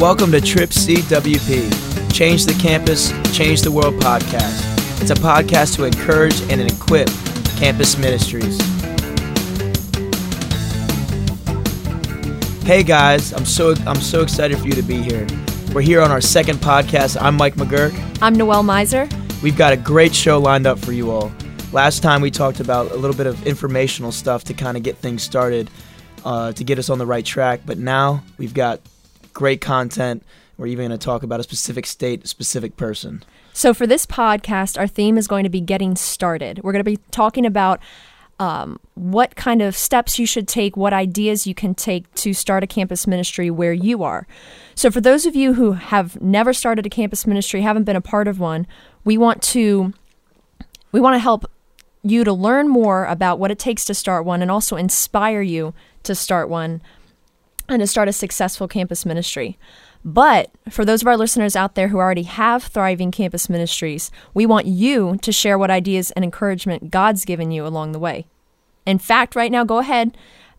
Welcome to Trip CWP, Change the Campus, Change the World podcast. It's a podcast to encourage and equip campus ministries. Hey guys, I'm so I'm so excited for you to be here. We're here on our second podcast. I'm Mike McGurk. I'm Noelle Miser. We've got a great show lined up for you all. Last time we talked about a little bit of informational stuff to kind of get things started, uh, to get us on the right track. But now we've got great content. We're even going to talk about a specific state, a specific person. So, for this podcast, our theme is going to be getting started. We're going to be talking about um, what kind of steps you should take, what ideas you can take to start a campus ministry where you are. So, for those of you who have never started a campus ministry, haven't been a part of one, we want to we want to help you to learn more about what it takes to start one and also inspire you to start one and to start a successful campus ministry. But for those of our listeners out there who already have thriving campus ministries, we want you to share what ideas and encouragement God's given you along the way. In fact, right now, go ahead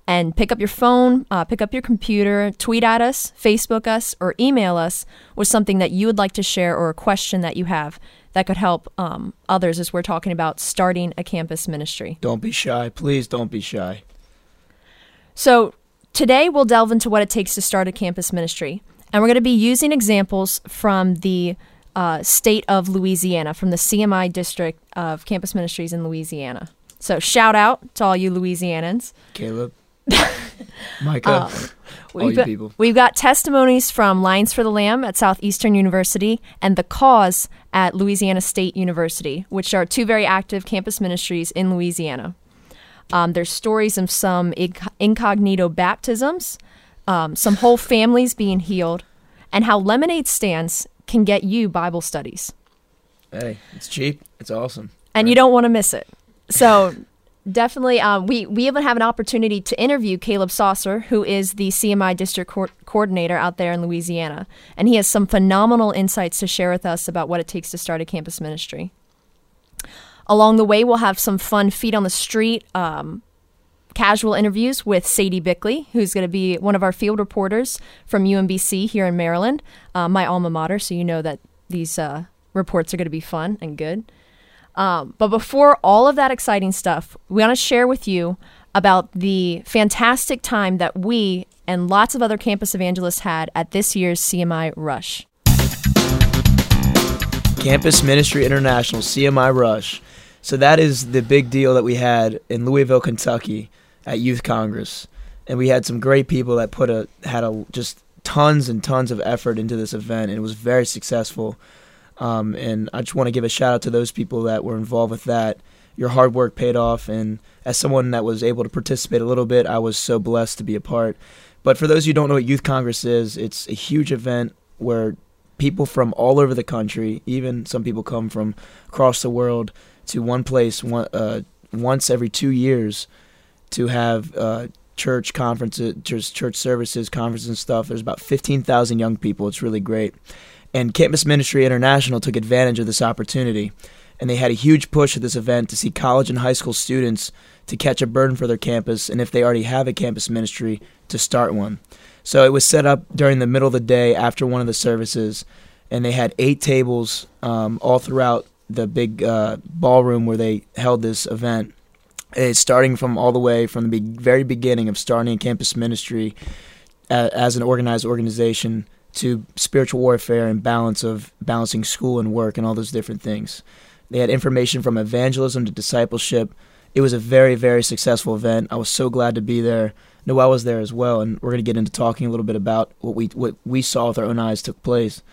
and pick up your phone, uh, pick up your computer, tweet at us, Facebook us, or email us with something that you would like to share or a question that you have that could help um, others as we're talking about starting a campus ministry. Don't be shy. Please don't be shy. So, today we'll delve into what it takes to start a campus ministry. And we're going to be using examples from the uh, state of Louisiana, from the CMI district of campus ministries in Louisiana. So, shout out to all you Louisianans. Caleb. Micah. Um, all you got, people. we've got testimonies from Lions for the Lamb at Southeastern University and The Cause at Louisiana State University, which are two very active campus ministries in Louisiana. Um, there's stories of some inc- incognito baptisms, um, some whole families being healed, and how lemonade stands can get you Bible studies. Hey, it's cheap. It's awesome. And you don't want to miss it. So definitely, um, we, we even have an opportunity to interview Caleb Saucer, who is the CMI district co- coordinator out there in Louisiana. And he has some phenomenal insights to share with us about what it takes to start a campus ministry. Along the way, we'll have some fun feet on the street, um, casual interviews with Sadie Bickley, who's going to be one of our field reporters from UMBC here in Maryland, uh, my alma mater. So you know that these uh, reports are going to be fun and good. Um, but before all of that exciting stuff, we want to share with you about the fantastic time that we and lots of other campus evangelists had at this year's CMI Rush. Campus Ministry International, CMI Rush. So that is the big deal that we had in Louisville, Kentucky at Youth Congress. And we had some great people that put a had a just tons and tons of effort into this event and it was very successful. Um, and I just want to give a shout out to those people that were involved with that. Your hard work paid off and as someone that was able to participate a little bit, I was so blessed to be a part. But for those who don't know what Youth Congress is, it's a huge event where people from all over the country, even some people come from across the world, to one place one, uh, once every two years to have uh, church conferences, church, church services, conferences and stuff. There's about 15,000 young people. It's really great. And Campus Ministry International took advantage of this opportunity. And they had a huge push at this event to see college and high school students to catch a burden for their campus, and if they already have a campus ministry, to start one. So it was set up during the middle of the day after one of the services, and they had eight tables um, all throughout the big uh, ballroom where they held this event. It's starting from all the way from the be- very beginning of starting a campus ministry a- as an organized organization to spiritual warfare and balance of balancing school and work and all those different things. They had information from evangelism to discipleship. It was a very, very successful event. I was so glad to be there. Noel was there as well, and we're going to get into talking a little bit about what we what we saw with our own eyes took place.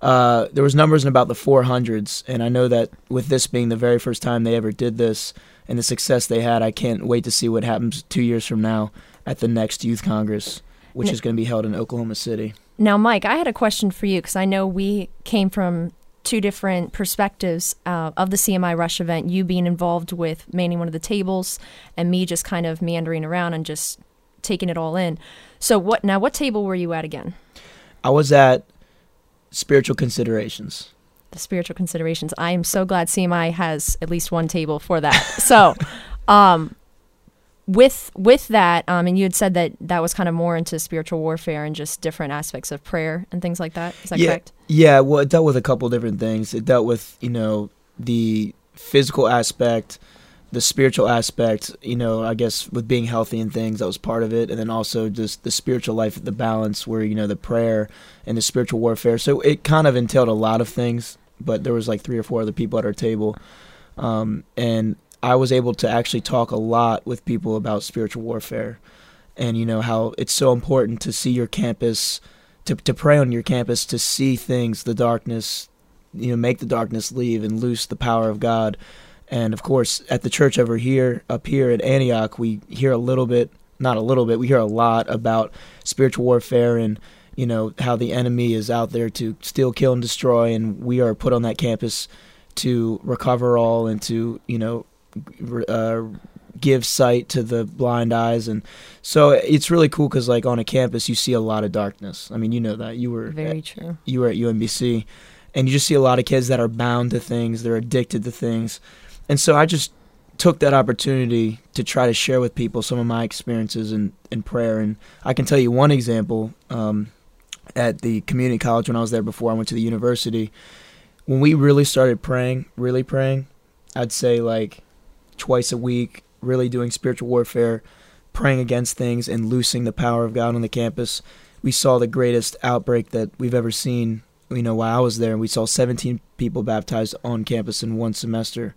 Uh, there was numbers in about the 400s, and I know that with this being the very first time they ever did this and the success they had, I can't wait to see what happens two years from now at the next Youth Congress, which is going to be held in Oklahoma City. Now, Mike, I had a question for you because I know we came from two different perspectives uh, of the CMI Rush event. You being involved with manning one of the tables, and me just kind of meandering around and just taking it all in. So, what now? What table were you at again? I was at spiritual considerations. The spiritual considerations. I am so glad CMI has at least one table for that. so, um, with with that, um, and you had said that that was kind of more into spiritual warfare and just different aspects of prayer and things like that. Is that yeah, correct? Yeah, well, it dealt with a couple different things. It dealt with you know the physical aspect, the spiritual aspect. You know, I guess with being healthy and things that was part of it, and then also just the spiritual life, the balance where you know the prayer and the spiritual warfare. So it kind of entailed a lot of things. But there was like three or four other people at our table, um, and I was able to actually talk a lot with people about spiritual warfare and you know how it's so important to see your campus to to pray on your campus to see things the darkness you know make the darkness leave and loose the power of God and of course at the church over here up here at Antioch we hear a little bit not a little bit we hear a lot about spiritual warfare and you know how the enemy is out there to steal kill and destroy. And we are put on that campus to recover all and to you know uh, give sight to the blind eyes. And so it's really cool because like on a campus you see a lot of darkness. I mean you know that. You were very at, true. you were at umbc and you just see a lot of kids that are bound to things they're addicted to things and so i just took that opportunity to try to share with people some of my experiences in, in prayer and i can tell you one example um, at the community college when i was there before i went to the university when we really started praying really praying i'd say like twice a week, really doing spiritual warfare, praying against things, and loosing the power of God on the campus. We saw the greatest outbreak that we've ever seen. You know, while I was there, And we saw 17 people baptized on campus in one semester,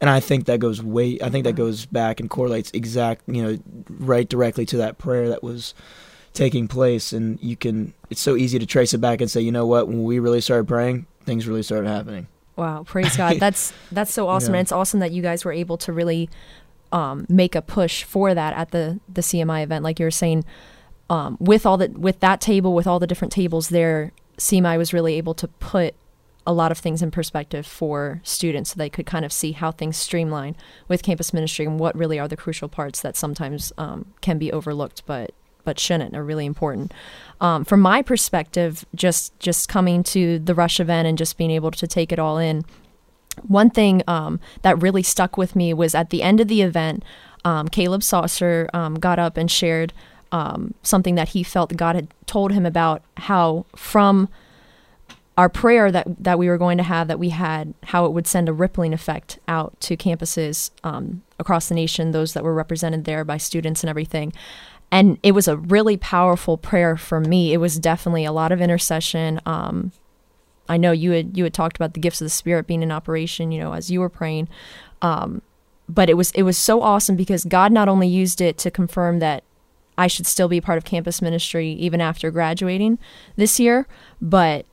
and I think that goes way. I think that goes back and correlates exact. You know, right directly to that prayer that was taking place, and you can. It's so easy to trace it back and say, you know what? When we really started praying, things really started happening. Wow, praise God. That's that's so awesome. Yeah. And it's awesome that you guys were able to really um, make a push for that at the the CMI event. Like you were saying, um, with all the with that table, with all the different tables there, CMI was really able to put a lot of things in perspective for students so they could kind of see how things streamline with campus ministry and what really are the crucial parts that sometimes um, can be overlooked but but shouldn't are really important. Um, from my perspective, just just coming to the Rush event and just being able to take it all in, one thing um, that really stuck with me was at the end of the event, um, Caleb Saucer um, got up and shared um, something that he felt God had told him about how from our prayer that that we were going to have that we had how it would send a rippling effect out to campuses um, across the nation those that were represented there by students and everything and it was a really powerful prayer for me. It was definitely a lot of intercession. Um, I know you had you had talked about the gifts of the Spirit being in operation, you know, as you were praying. Um, but it was it was so awesome because God not only used it to confirm that I should still be part of campus ministry even after graduating this year, but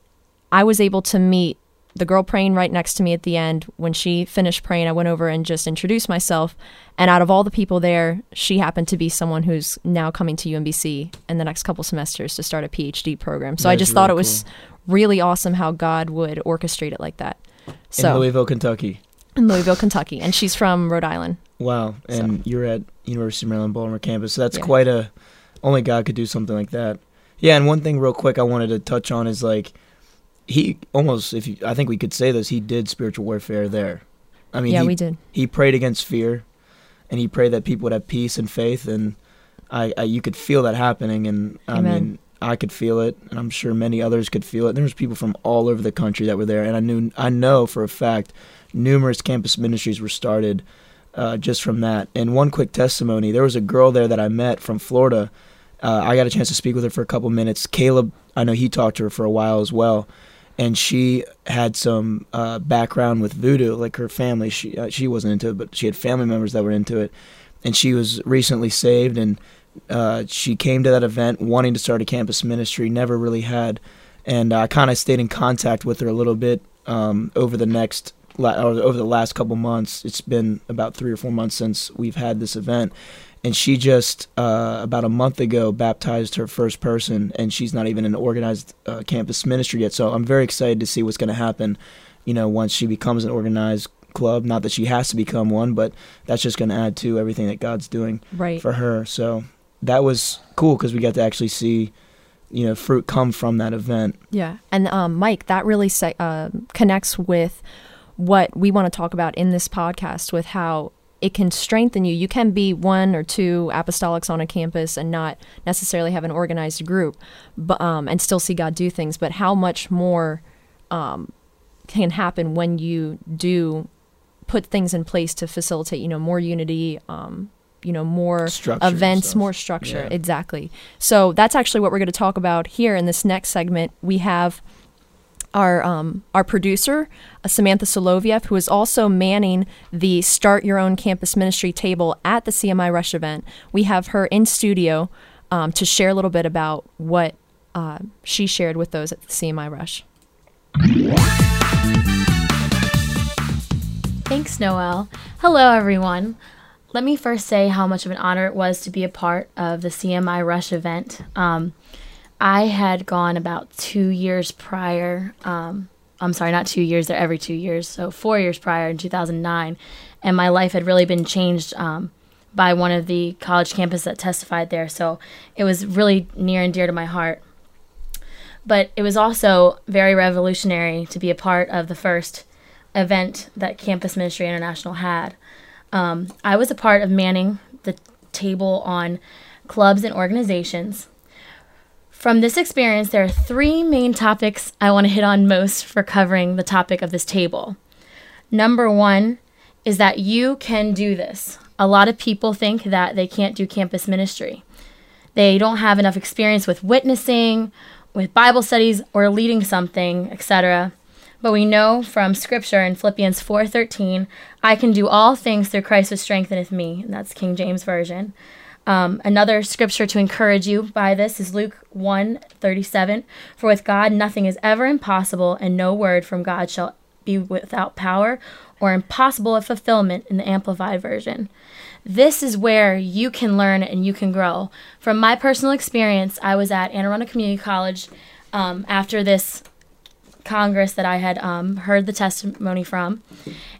I was able to meet the girl praying right next to me at the end, when she finished praying, I went over and just introduced myself. And out of all the people there, she happened to be someone who's now coming to UMBC in the next couple semesters to start a PhD program. So I just really thought it was cool. really awesome how God would orchestrate it like that. So, in Louisville, Kentucky. In Louisville, Kentucky. And she's from Rhode Island. Wow. And so. you're at University of Maryland Baltimore campus. So that's yeah. quite a, only God could do something like that. Yeah. And one thing, real quick, I wanted to touch on is like, he almost if you, I think we could say this he did spiritual warfare there. I mean, yeah, he, we did. He prayed against fear, and he prayed that people would have peace and faith, and I, I you could feel that happening, and I mean, I could feel it, and I'm sure many others could feel it. There was people from all over the country that were there, and I knew I know for a fact numerous campus ministries were started uh, just from that. And one quick testimony: there was a girl there that I met from Florida. Uh, I got a chance to speak with her for a couple minutes. Caleb, I know he talked to her for a while as well and she had some uh, background with voodoo, like her family. She uh, she wasn't into it, but she had family members that were into it, and she was recently saved, and uh, she came to that event wanting to start a campus ministry. Never really had, and I kind of stayed in contact with her a little bit um, over the next over the last couple months. It's been about three or four months since we've had this event, and she just uh, about a month ago baptized her first person, and she's not even an organized uh, campus ministry yet. So I'm very excited to see what's going to happen. You know, once she becomes an organized club. Not that she has to become one, but that's just going to add to everything that God's doing right. for her. So that was cool because we got to actually see, you know, fruit come from that event. Yeah, and um, Mike, that really se- uh, connects with what we want to talk about in this podcast with how it can strengthen you. You can be one or two apostolics on a campus and not necessarily have an organized group, but um, and still see God do things. But how much more um, can happen when you do put things in place to facilitate, you know, more unity, um, you know, more Structure events, more structure. Yeah. Exactly. So that's actually what we're going to talk about here in this next segment. We have our um, our producer uh, Samantha Soloviev, who is also manning the Start Your Own Campus Ministry table at the CMI Rush event. We have her in studio um, to share a little bit about what uh, she shared with those at the CMI Rush. Thanks, Noel. Hello, everyone. Let me first say how much of an honor it was to be a part of the CMI Rush event. Um, I had gone about two years prior. Um, I'm sorry, not two years, they're every two years. So, four years prior in 2009. And my life had really been changed um, by one of the college campus that testified there. So, it was really near and dear to my heart. But it was also very revolutionary to be a part of the first event that Campus Ministry International had. Um, I was a part of manning the table on clubs and organizations. From this experience, there are three main topics I want to hit on most for covering the topic of this table. Number one is that you can do this. A lot of people think that they can't do campus ministry. They don't have enough experience with witnessing, with Bible studies, or leading something, etc. But we know from scripture in Philippians 4:13, I can do all things through Christ who strengtheneth me, and that's King James version. Um, another scripture to encourage you by this is Luke 1:37, for with God nothing is ever impossible, and no word from God shall be without power or impossible of fulfillment in the amplified version. This is where you can learn and you can grow. From my personal experience, I was at Anne Arundel Community College um, after this Congress that I had um, heard the testimony from,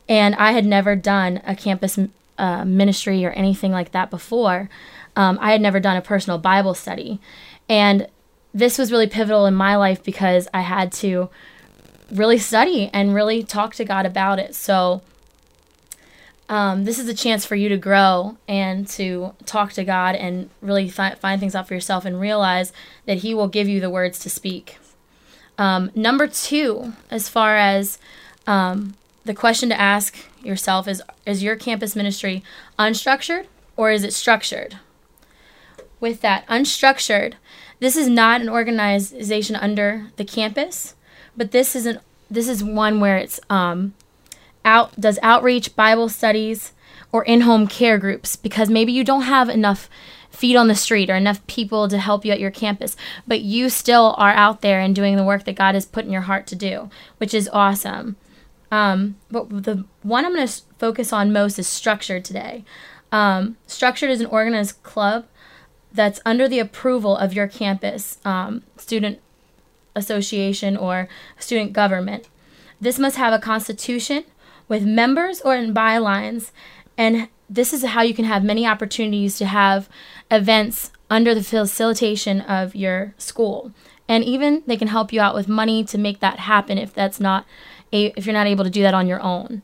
and I had never done a campus uh, ministry or anything like that before. Um, I had never done a personal Bible study, and this was really pivotal in my life because I had to really study and really talk to God about it. So. Um, this is a chance for you to grow and to talk to God and really fi- find things out for yourself and realize that He will give you the words to speak. Um, number two, as far as um, the question to ask yourself is Is your campus ministry unstructured or is it structured? With that, unstructured, this is not an organization under the campus, but this is an this is one where it's um, out does outreach, Bible studies, or in-home care groups because maybe you don't have enough feet on the street or enough people to help you at your campus, but you still are out there and doing the work that God has put in your heart to do, which is awesome. Um, but the one I'm going to focus on most is structured today. Um, structured is an organized club that's under the approval of your campus um, student association or student government. This must have a constitution with members or in bylines, and this is how you can have many opportunities to have events under the facilitation of your school. And even they can help you out with money to make that happen if that's not a, if you're not able to do that on your own.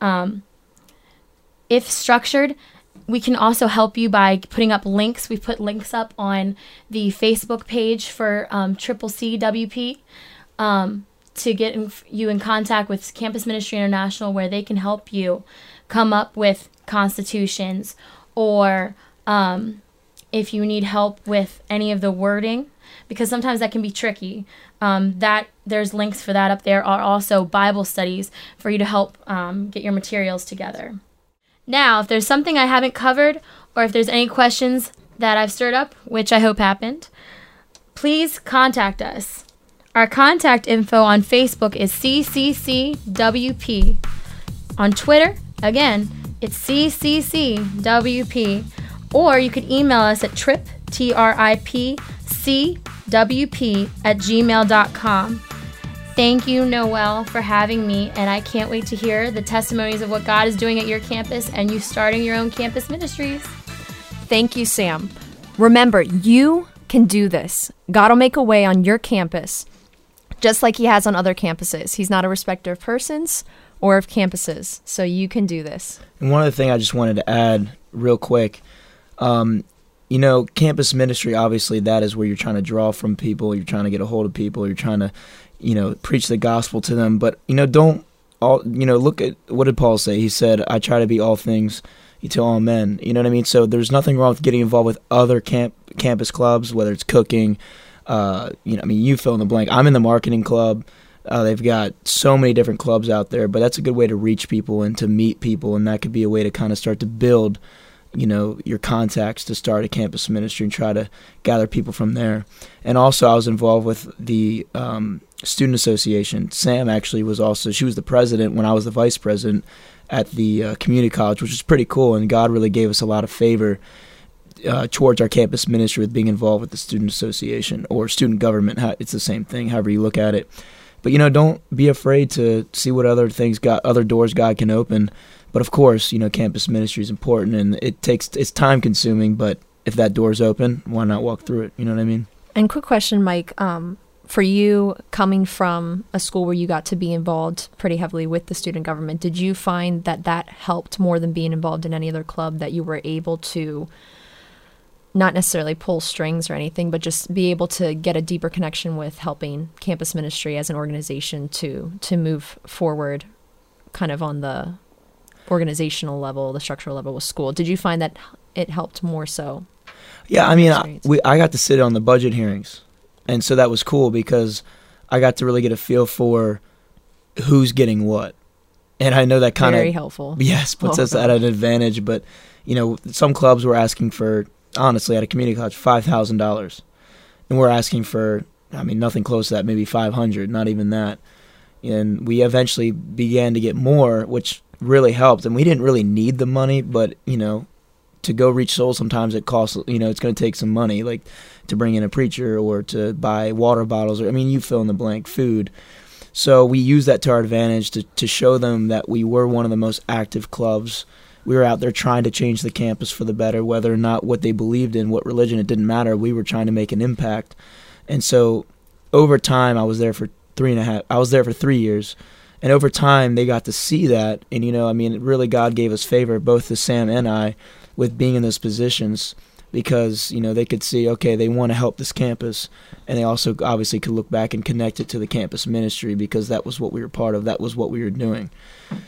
Um, if structured, we can also help you by putting up links. We put links up on the Facebook page for um, Triple C WP um, to get in, you in contact with Campus Ministry International, where they can help you come up with constitutions or um, if you need help with any of the wording because sometimes that can be tricky um, that there's links for that up there are also bible studies for you to help um, get your materials together now if there's something i haven't covered or if there's any questions that i've stirred up which i hope happened please contact us. Our contact info on facebook is cccwp on twitter again it's cccwp or you could email us at trip t-r-i-p cwp at gmail.com thank you noel for having me and i can't wait to hear the testimonies of what god is doing at your campus and you starting your own campus ministries Thank you, Sam. Remember, you can do this. God will make a way on your campus, just like He has on other campuses. He's not a respecter of persons or of campuses. So you can do this. And one other thing I just wanted to add real quick, um, you know, campus ministry, obviously, that is where you're trying to draw from people, you're trying to get a hold of people, you're trying to, you know, preach the gospel to them. But, you know, don't all, you know, look at what did Paul say? He said, I try to be all things to all men. You know what I mean? So there's nothing wrong with getting involved with other camp campus clubs, whether it's cooking, uh, you know, I mean, you fill in the blank. I'm in the marketing club. Uh, they've got so many different clubs out there, but that's a good way to reach people and to meet people, and that could be a way to kind of start to build, you know, your contacts to start a campus ministry and try to gather people from there. And also, I was involved with the um, student association. Sam actually was also she was the president when I was the vice president at the uh, community college, which was pretty cool, and God really gave us a lot of favor. Uh, towards our campus ministry with being involved with the student association or student government. It's the same thing, however you look at it. But you know, don't be afraid to see what other things got other doors God can open. But of course, you know, campus ministry is important and it takes it's time consuming, but if that door's open, why not walk through it? You know what I mean? And quick question, Mike, um, for you coming from a school where you got to be involved pretty heavily with the student government, did you find that that helped more than being involved in any other club that you were able to not necessarily pull strings or anything, but just be able to get a deeper connection with helping campus ministry as an organization to to move forward, kind of on the organizational level, the structural level with school. Did you find that it helped more so? Yeah, I mean, I, we I got to sit on the budget hearings, and so that was cool because I got to really get a feel for who's getting what, and I know that kind of very helpful. Yes, puts oh, us gosh. at an advantage. But you know, some clubs were asking for honestly at a community college five thousand dollars, and we're asking for I mean nothing close to that, maybe five hundred, not even that. And we eventually began to get more, which really helped. And we didn't really need the money, but you know, to go reach souls, sometimes it costs. You know, it's going to take some money, like to bring in a preacher or to buy water bottles, or I mean, you fill in the blank, food. So we use that to our advantage to to show them that we were one of the most active clubs we were out there trying to change the campus for the better, whether or not what they believed in, what religion, it didn't matter. We were trying to make an impact. And so over time, I was there for three and a half, I was there for three years. And over time, they got to see that. And, you know, I mean, really, God gave us favor, both to Sam and I, with being in those positions because you know they could see okay they want to help this campus and they also obviously could look back and connect it to the campus ministry because that was what we were part of that was what we were doing.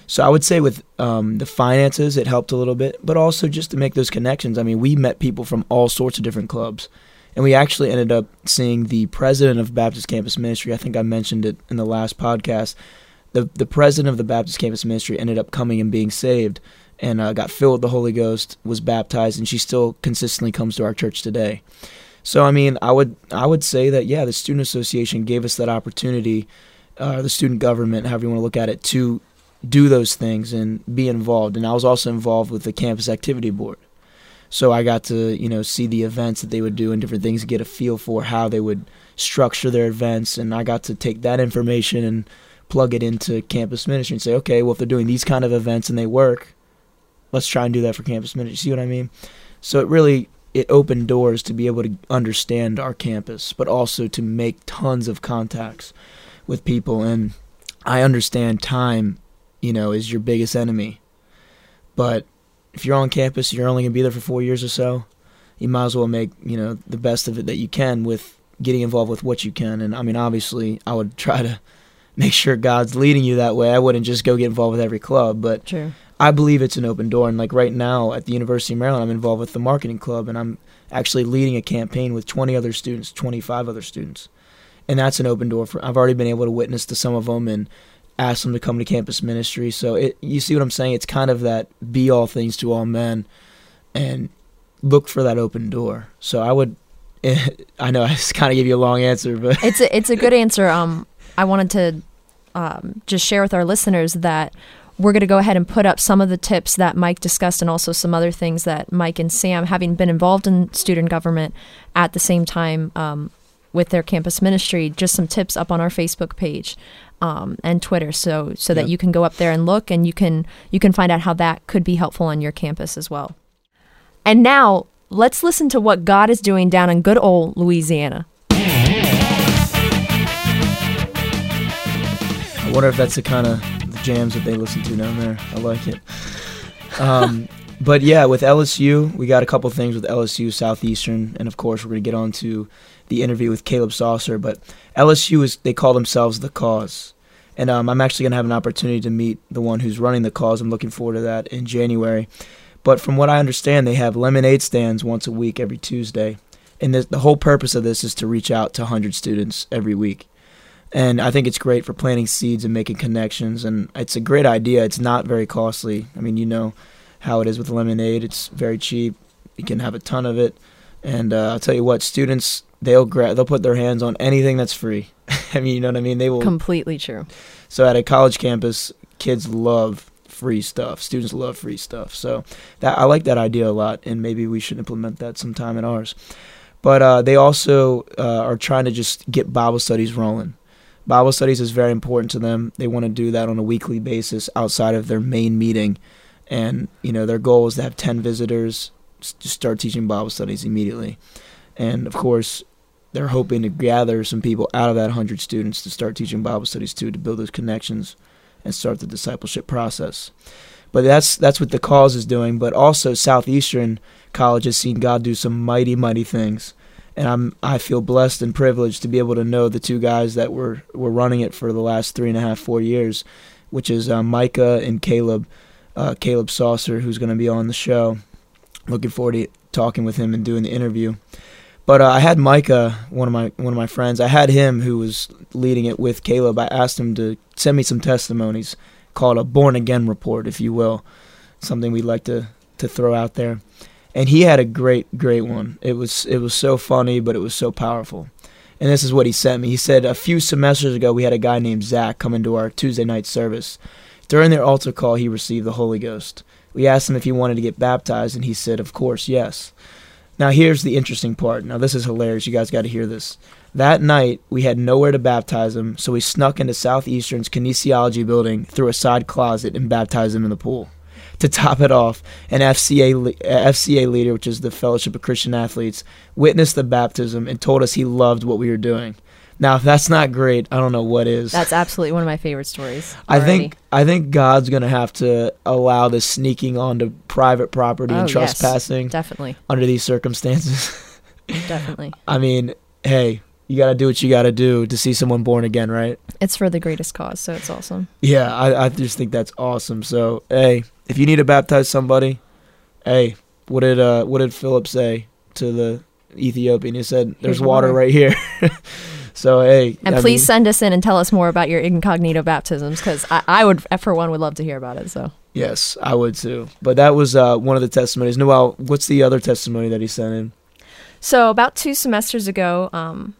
So i would say with um, the finances it helped a little bit but also just to make those connections i mean we met people from all sorts of different clubs and we actually ended up seeing the president of baptist campus ministry i think i mentioned it in the last podcast the, the president of the baptist campus ministry ended up coming and being saved and uh, got filled with the Holy Ghost, was baptized, and she still consistently comes to our church today. So I mean, I would I would say that yeah, the student association gave us that opportunity, uh, the student government, however you want to look at it, to do those things and be involved. And I was also involved with the campus activity board, so I got to you know see the events that they would do and different things, get a feel for how they would structure their events, and I got to take that information and plug it into campus ministry and say, okay, well if they're doing these kind of events and they work, let's try and do that for campus ministry. See what I mean? So it really it opened doors to be able to understand our campus, but also to make tons of contacts with people. And I understand time, you know, is your biggest enemy. But if you're on campus, you're only gonna be there for four years or so. You might as well make you know the best of it that you can with getting involved with what you can. And I mean, obviously, I would try to make sure God's leading you that way. I wouldn't just go get involved with every club, but True. I believe it's an open door. And like right now at the University of Maryland, I'm involved with the marketing club, and I'm actually leading a campaign with 20 other students, 25 other students, and that's an open door for. I've already been able to witness to some of them and ask them to come to campus ministry. So it, you see what I'm saying? It's kind of that be all things to all men, and look for that open door. So I would. I know I just kind of gave you a long answer, but it's a, it's a good answer. Um, I wanted to um, just share with our listeners that we're going to go ahead and put up some of the tips that Mike discussed and also some other things that Mike and Sam, having been involved in student government at the same time um, with their campus ministry, just some tips up on our Facebook page um, and Twitter, so so yep. that you can go up there and look and you can you can find out how that could be helpful on your campus as well. And now let's listen to what God is doing down in good old Louisiana. I wonder if that's the kind of jams that they listen to down there. I like it. Um, but yeah, with LSU, we got a couple things with LSU Southeastern, and of course, we're gonna get on to the interview with Caleb Saucer. But LSU is they call themselves the Cause, and um, I'm actually gonna have an opportunity to meet the one who's running the Cause. I'm looking forward to that in January. But from what I understand, they have lemonade stands once a week every Tuesday, and the whole purpose of this is to reach out to 100 students every week. And I think it's great for planting seeds and making connections, and it's a great idea. It's not very costly. I mean, you know how it is with lemonade. It's very cheap. You can have a ton of it, and uh, I'll tell you what, students they'll gra- they'll put their hands on anything that's free. I mean, you know what I mean? They will. Completely true. So at a college campus, kids love free stuff. Students love free stuff. So that I like that idea a lot, and maybe we should implement that sometime in ours. But uh, they also uh, are trying to just get Bible studies rolling. Bible studies is very important to them. They want to do that on a weekly basis outside of their main meeting. And you know their goal is to have 10 visitors to start teaching bible studies immediately. And of course they're hoping to gather some people out of that 100 students to start teaching bible studies too to build those connections and start the discipleship process. But that's that's what the cause is doing. But also southeastern college has seen god do some mighty mighty things and I'm I feel blessed and privileged to be able to know the two guys that were were running it for the last three and a half four years, which is uh, Micah and Caleb uh, Caleb Saucer, who's going to be on the show. Looking forward to talking with him and doing the interview. But uh, I had Micah, one of my one of my friends. I had him who was leading it with Caleb. I asked him to send me some testimonies, called a born again report, if you will, something we'd like to to throw out there. And he had a great great mm. one. It was it was so funny, but it was so powerful. And this is what he sent me. He said a few semesters ago we had a guy named Zach come into our Tuesday night service. During their altar call, he received the Holy Ghost. We asked him if he wanted to get baptized, and he said, Of course, yes. Now, here's the interesting part. Now, this is hilarious. You guys got to hear this. That night, we had nowhere to baptize him, so we snuck into Southeastern's kinesiology building through a side closet and baptized him in the pool. To top it off, an FCA, FCA leader, which is the Fellowship of Christian Athletes, witnessed the baptism and told us he loved what we were doing. Now, if that's not great, I don't know what is. That's absolutely one of my favorite stories. I think I think God's gonna have to allow this sneaking onto private property oh, and trespassing yes, definitely under these circumstances. definitely. I mean, hey, you got to do what you got to do to see someone born again, right? It's for the greatest cause, so it's awesome. Yeah, I, I just think that's awesome. So, hey, if you need to baptize somebody, hey, what did uh what did Philip say to the Ethiopian? He said, "There's water, right here." So hey, and I please mean, send us in and tell us more about your incognito baptisms because I, I, would, for one, would love to hear about it. So yes, I would too. But that was uh, one of the testimonies. Noel, what's the other testimony that he sent in? So about two semesters ago, um,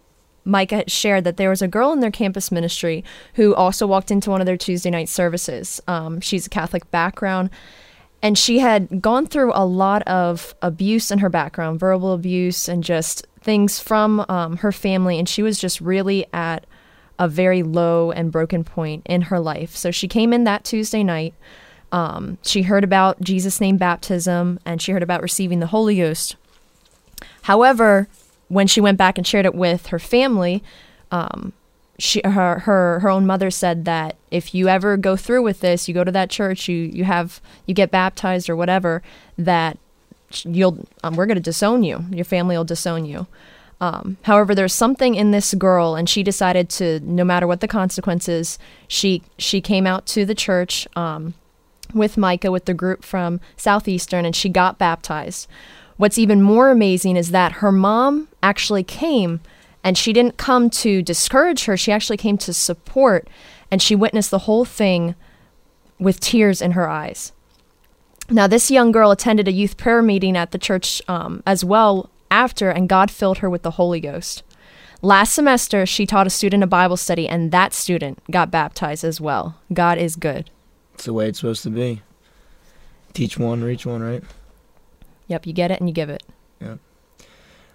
Micah shared that there was a girl in their campus ministry who also walked into one of their Tuesday night services. Um, she's a Catholic background, and she had gone through a lot of abuse in her background, verbal abuse, and just things from um, her family, and she was just really at a very low and broken point in her life. So she came in that Tuesday night. Um, she heard about Jesus' name baptism and she heard about receiving the Holy Ghost. However, when she went back and shared it with her family, um, she her her her own mother said that if you ever go through with this, you go to that church, you you have you get baptized or whatever, that you'll um, we're going to disown you. Your family will disown you. Um, however, there's something in this girl, and she decided to, no matter what the consequences, she she came out to the church um, with Micah with the group from Southeastern, and she got baptized. What's even more amazing is that her mom actually came, and she didn't come to discourage her. She actually came to support, and she witnessed the whole thing with tears in her eyes. Now, this young girl attended a youth prayer meeting at the church um, as well after, and God filled her with the Holy Ghost. Last semester, she taught a student a Bible study, and that student got baptized as well. God is good. It's the way it's supposed to be. Teach one, reach one, right? Yep, you get it and you give it. Yeah.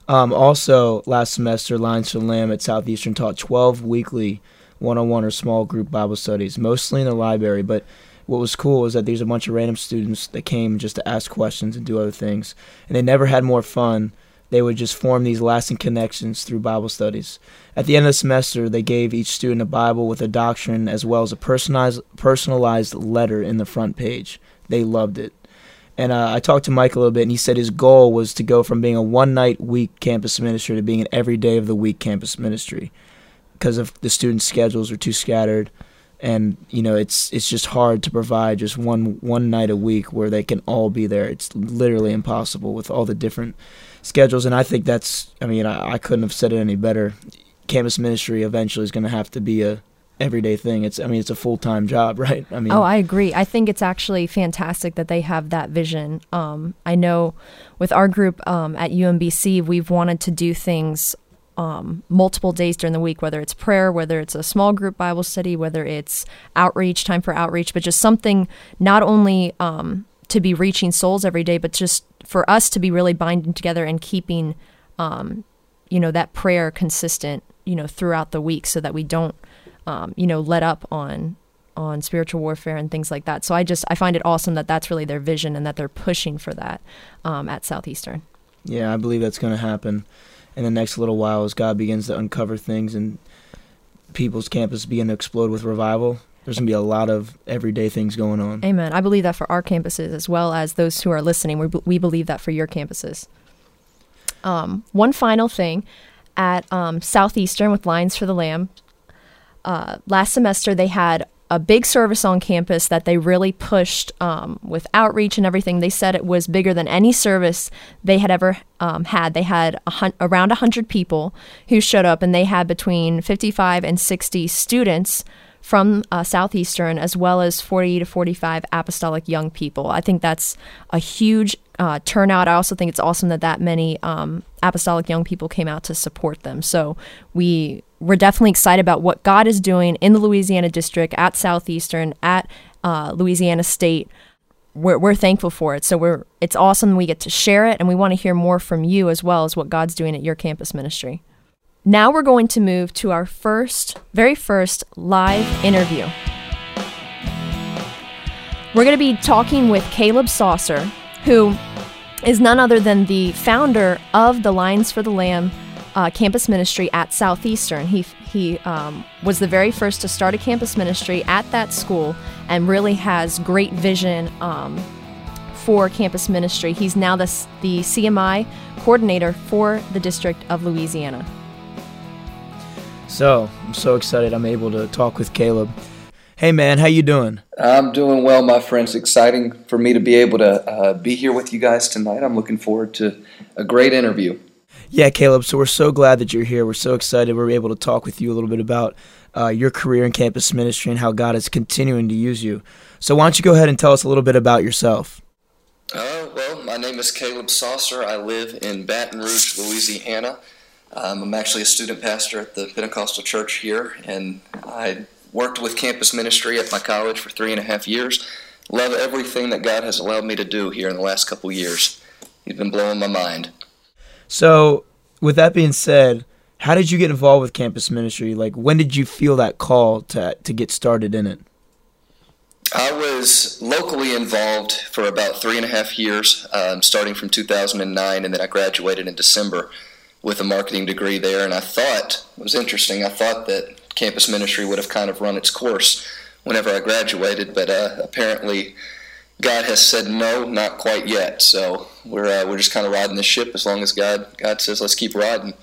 Um, also, last semester, Lions for Lamb at Southeastern taught 12 weekly one on one or small group Bible studies, mostly in the library, but what was cool was that there's a bunch of random students that came just to ask questions and do other things, and they never had more fun they would just form these lasting connections through Bible studies. At the end of the semester, they gave each student a Bible with a doctrine as well as a personalized, personalized letter in the front page. They loved it. And uh, I talked to Mike a little bit, and he said his goal was to go from being a one night week campus ministry to being an every day of the week campus ministry because of the students' schedules are too scattered. And you know it's it's just hard to provide just one one night a week where they can all be there. It's literally impossible with all the different schedules. And I think that's I mean I, I couldn't have said it any better. Campus ministry eventually is going to have to be a everyday thing. It's I mean it's a full time job, right? I mean Oh, I agree. I think it's actually fantastic that they have that vision. Um, I know with our group um, at UMBC, we've wanted to do things um, multiple days during the week, whether it's prayer, whether it's a small group Bible study, whether it's outreach, time for outreach, but just something not only um, to be reaching souls every day, but just for us to be really binding together and keeping, um, you know, that prayer consistent, you know, throughout the week, so that we don't, um, you know, let up on on spiritual warfare and things like that. So I just I find it awesome that that's really their vision and that they're pushing for that um, at Southeastern. Yeah, I believe that's going to happen in the next little while as God begins to uncover things and people's campus begin to explode with revival. There's going to be a lot of everyday things going on. Amen. I believe that for our campuses as well as those who are listening. We, we believe that for your campuses. Um, one final thing at um, Southeastern with Lions for the Lamb, uh, last semester they had a big service on campus that they really pushed um, with outreach and everything. They said it was bigger than any service they had ever um, had. They had a hun- around 100 people who showed up, and they had between 55 and 60 students from uh, Southeastern, as well as 40 to 45 apostolic young people. I think that's a huge uh, turnout. I also think it's awesome that that many um, apostolic young people came out to support them. So we we're definitely excited about what God is doing in the Louisiana district, at Southeastern, at uh, Louisiana State. We're, we're thankful for it. So we're it's awesome we get to share it, and we want to hear more from you as well as what God's doing at your campus ministry. Now we're going to move to our first, very first live interview. We're going to be talking with Caleb Saucer, who is none other than the founder of the Lions for the Lamb uh, campus ministry at Southeastern. He he um, was the very first to start a campus ministry at that school, and really has great vision um, for campus ministry. He's now the the CMI coordinator for the District of Louisiana. So I'm so excited I'm able to talk with Caleb. Hey man, how you doing? I'm doing well, my friends. Exciting for me to be able to uh, be here with you guys tonight. I'm looking forward to a great interview. Yeah, Caleb. So we're so glad that you're here. We're so excited we're able to talk with you a little bit about uh, your career in campus ministry and how God is continuing to use you. So why don't you go ahead and tell us a little bit about yourself? Uh, well, my name is Caleb Saucer. I live in Baton Rouge, Louisiana. Um, I'm actually a student pastor at the Pentecostal church here, and I worked with campus ministry at my college for three and a half years. Love everything that God has allowed me to do here in the last couple years. He's been blowing my mind. So, with that being said, how did you get involved with campus ministry? Like, when did you feel that call to to get started in it? I was locally involved for about three and a half years, um, starting from 2009, and then I graduated in December with a marketing degree there. And I thought it was interesting. I thought that campus ministry would have kind of run its course whenever I graduated, but uh, apparently God has said no, not quite yet. So we're uh, we're just kind of riding the ship as long as God God says let's keep riding.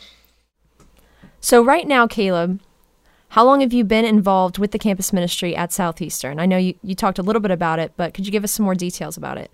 So right now, Caleb, how long have you been involved with the campus ministry at Southeastern? I know you, you talked a little bit about it, but could you give us some more details about it?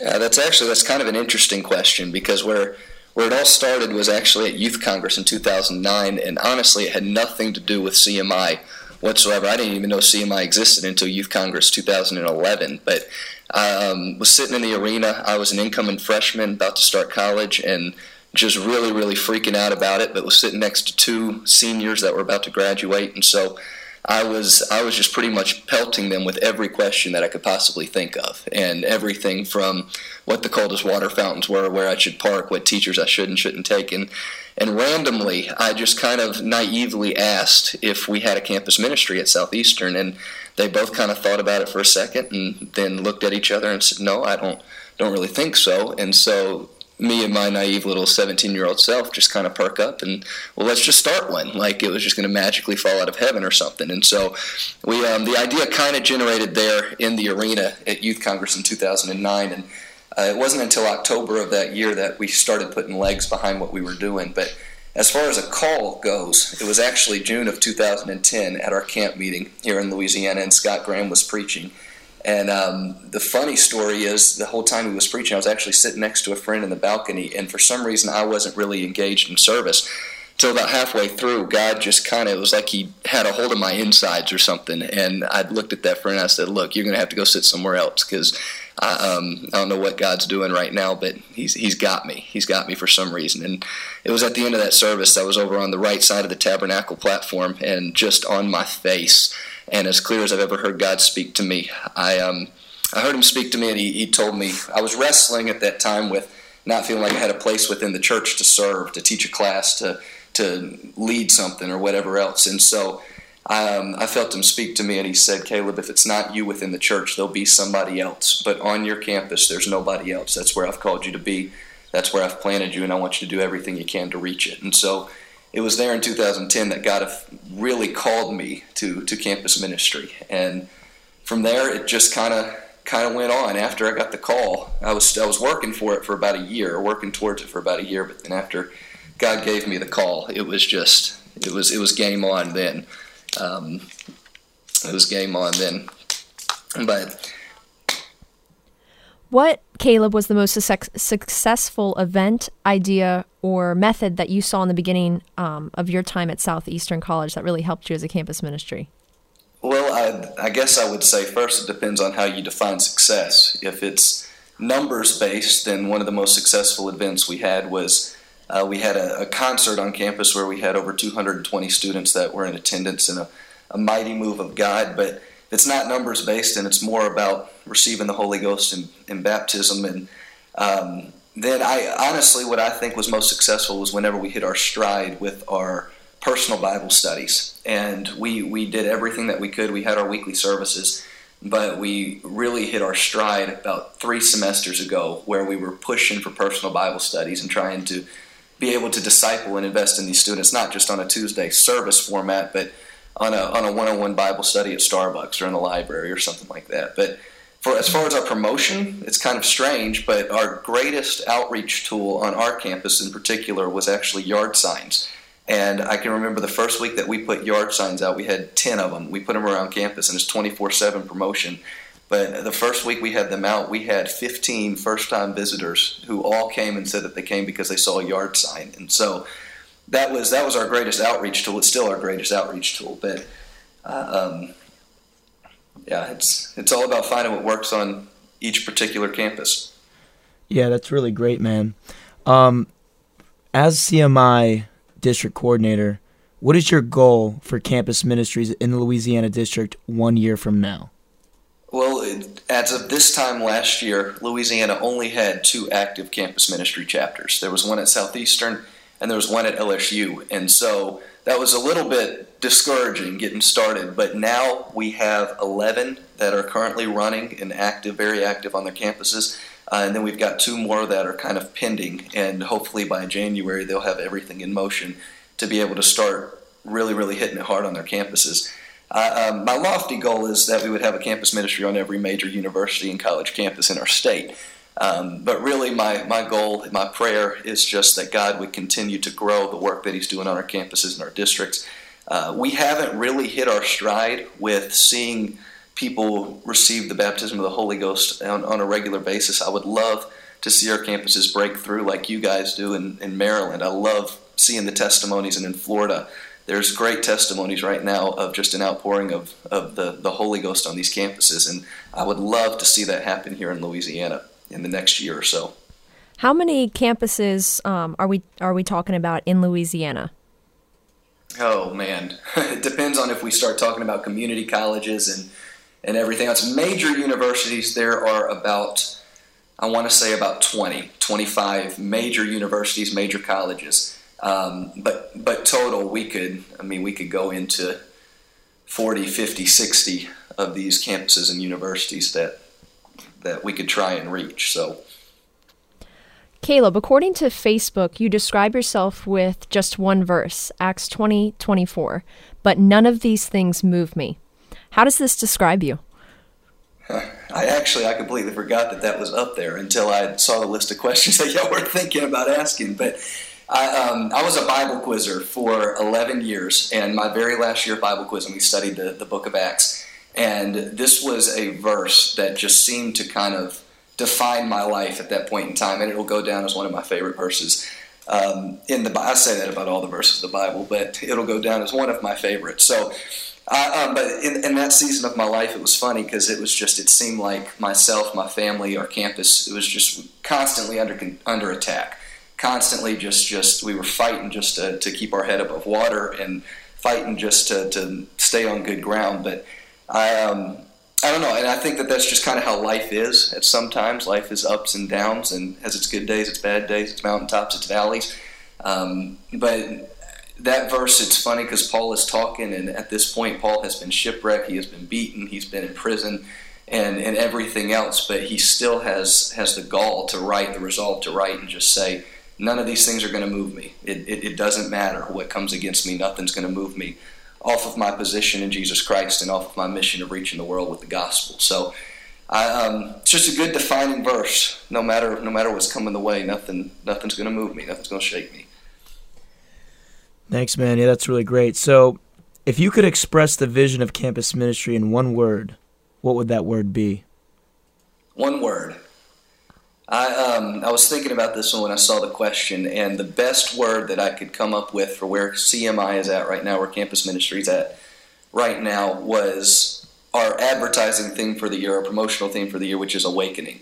Yeah, that's actually that's kind of an interesting question because where where it all started was actually at Youth Congress in 2009, and honestly, it had nothing to do with CMI whatsoever. I didn't even know CMI existed until Youth Congress 2011. But I um, was sitting in the arena. I was an incoming freshman about to start college and just really, really freaking out about it. But was sitting next to two seniors that were about to graduate, and so I was I was just pretty much pelting them with every question that I could possibly think of, and everything from what the coldest water fountains were, where I should park, what teachers I should and shouldn't take, and and randomly, I just kind of naively asked if we had a campus ministry at Southeastern, and they both kind of thought about it for a second, and then looked at each other and said, "No, I don't, don't really think so." And so, me and my naive little 17 year old self just kind of perk up and well let's just start one. Like it was just going to magically fall out of heaven or something. And so we um, the idea kind of generated there in the arena at youth congress in 2009 and uh, it wasn't until october of that year that we started putting legs behind what we were doing. But as far as a call goes it was actually june of 2010 at our camp meeting here in louisiana and scott graham was preaching and um, the funny story is, the whole time he was preaching, I was actually sitting next to a friend in the balcony, and for some reason, I wasn't really engaged in service. Till about halfway through, God just kind of, it was like He had a hold of my insides or something. And I looked at that friend and I said, Look, you're going to have to go sit somewhere else because I, um, I don't know what God's doing right now, but he's, he's got me. He's got me for some reason. And it was at the end of that service, I was over on the right side of the tabernacle platform and just on my face and as clear as I've ever heard God speak to me. I um, I heard Him speak to me, and he, he told me I was wrestling at that time with not feeling like I had a place within the church to serve, to teach a class, to to lead something or whatever else, and so. Um, I felt him speak to me, and he said, Caleb, if it's not you within the church, there'll be somebody else. But on your campus, there's nobody else. That's where I've called you to be. That's where I've planted you, and I want you to do everything you can to reach it. And so it was there in 2010 that God really called me to to campus ministry, and from there it just kind of kind of went on. After I got the call, I was I was working for it for about a year, working towards it for about a year, but then after God gave me the call, it was just it was it was game on then. Um, it was game on then, but what, Caleb, was the most su- successful event, idea, or method that you saw in the beginning um, of your time at Southeastern College that really helped you as a campus ministry? Well, I, I guess I would say first it depends on how you define success. If it's numbers based, then one of the most successful events we had was uh, we had a, a, concert on campus where we had over 220 students that were in attendance and a, a mighty move of God. But it's not numbers based and it's more about receiving the Holy Ghost in, in baptism. And um, then I honestly, what I think was most successful was whenever we hit our stride with our personal Bible studies. And we, we did everything that we could. We had our weekly services, but we really hit our stride about three semesters ago where we were pushing for personal Bible studies and trying to be able to disciple and invest in these students, not just on a Tuesday service format, but on a on a one-on-one Bible study at Starbucks or in the library or something like that. But for as far as our promotion, it's kind of strange, but our greatest outreach tool on our campus in particular was actually yard signs. And I can remember the first week that we put yard signs out, we had 10 of them. We put them around campus, and it's 24 7 promotion. But the first week we had them out, we had 15 first time visitors who all came and said that they came because they saw a yard sign. And so that was that was our greatest outreach tool. It's still our greatest outreach tool, but uh, um, yeah, it's it's all about finding what works on each particular campus. Yeah, that's really great, man. Um, as CMI district coordinator, what is your goal for campus ministries in the Louisiana district one year from now? Well, as of this time last year, Louisiana only had two active campus ministry chapters. There was one at Southeastern and there was one at LSU. And so that was a little bit discouraging getting started. But now we have 11 that are currently running and active, very active on their campuses. Uh, and then we've got two more that are kind of pending. And hopefully by January, they'll have everything in motion to be able to start really, really hitting it hard on their campuses. Uh, um, my lofty goal is that we would have a campus ministry on every major university and college campus in our state. Um, but really, my, my goal, my prayer is just that God would continue to grow the work that He's doing on our campuses and our districts. Uh, we haven't really hit our stride with seeing people receive the baptism of the Holy Ghost on, on a regular basis. I would love to see our campuses break through like you guys do in, in Maryland. I love seeing the testimonies, and in Florida, there's great testimonies right now of just an outpouring of, of the, the Holy Ghost on these campuses, and I would love to see that happen here in Louisiana in the next year or so. How many campuses um, are we are we talking about in Louisiana? Oh man, it depends on if we start talking about community colleges and and everything else. Major universities, there are about I want to say about 20, 25 major universities, major colleges. Um, but but total, we could I mean we could go into 40, 50, 60 of these campuses and universities that that we could try and reach. So, Caleb, according to Facebook, you describe yourself with just one verse, Acts 20 24. But none of these things move me. How does this describe you? I actually I completely forgot that that was up there until I saw the list of questions that y'all were thinking about asking. But I, um, I was a Bible quizzer for 11 years, and my very last year of Bible quizzing, we studied the, the book of Acts. And this was a verse that just seemed to kind of define my life at that point in time, and it'll go down as one of my favorite verses. Um, in the I say that about all the verses of the Bible, but it'll go down as one of my favorites. So uh, um, but in, in, that season of my life, it was funny because it was just, it seemed like myself, my family, our campus, it was just constantly under, under attack. Constantly just, just, we were fighting just to, to keep our head above water and fighting just to, to stay on good ground. But I, um, I don't know, and I think that that's just kind of how life is. At sometimes life is ups and downs, and has its good days, its bad days, its mountaintops, its valleys. Um, but that verse, it's funny because Paul is talking, and at this point, Paul has been shipwrecked, he has been beaten, he's been in prison, and, and everything else, but he still has, has the gall to write, the resolve to write, and just say, None of these things are going to move me. It, it, it doesn't matter what comes against me, nothing's going to move me off of my position in Jesus Christ and off of my mission of reaching the world with the gospel. So, I, um, it's just a good defining verse. No matter no matter what's coming the way, nothing nothing's going to move me. Nothing's going to shake me. Thanks, man. Yeah, that's really great. So, if you could express the vision of campus ministry in one word, what would that word be? One word. I um, I was thinking about this one when I saw the question, and the best word that I could come up with for where CMI is at right now, where campus ministry is at right now, was our advertising theme for the year, our promotional theme for the year, which is awakening.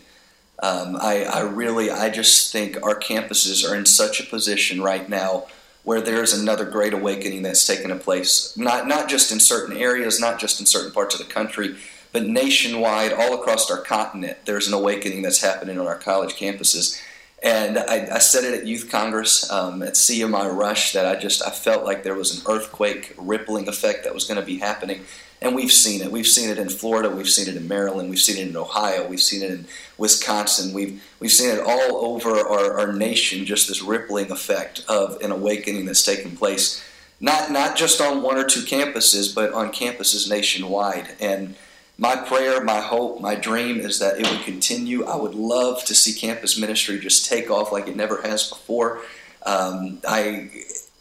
Um, I, I really, I just think our campuses are in such a position right now where there's another great awakening that's taken place, not, not just in certain areas, not just in certain parts of the country, but nationwide, all across our continent, there's an awakening that's happening on our college campuses. And I, I said it at Youth Congress um, at CMI Rush that I just I felt like there was an earthquake rippling effect that was going to be happening and we've seen it. We've seen it in Florida. We've seen it in Maryland. We've seen it in Ohio. We've seen it in Wisconsin. We've we've seen it all over our, our nation. Just this rippling effect of an awakening that's taken place, not not just on one or two campuses, but on campuses nationwide. And my prayer, my hope, my dream is that it would continue. I would love to see campus ministry just take off like it never has before. Um, I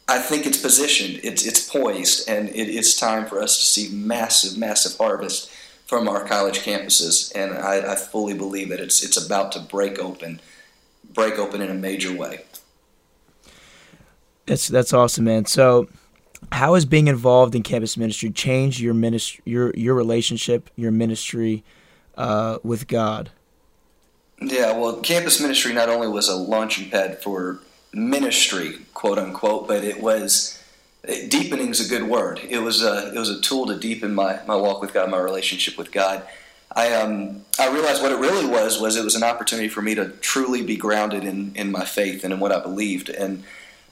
I think it's positioned, it's, it's poised, and it, it's time for us to see massive, massive harvest from our college campuses. And I, I fully believe that it's, it's about to break open, break open in a major way. That's that's awesome, man. So, how has being involved in campus ministry changed your ministry, your your relationship, your ministry uh, with God? Yeah, well, campus ministry not only was a launching pad for ministry, quote unquote, but it was deepening is a good word. It was a it was a tool to deepen my, my walk with God, my relationship with God. I um I realized what it really was was it was an opportunity for me to truly be grounded in in my faith and in what I believed. And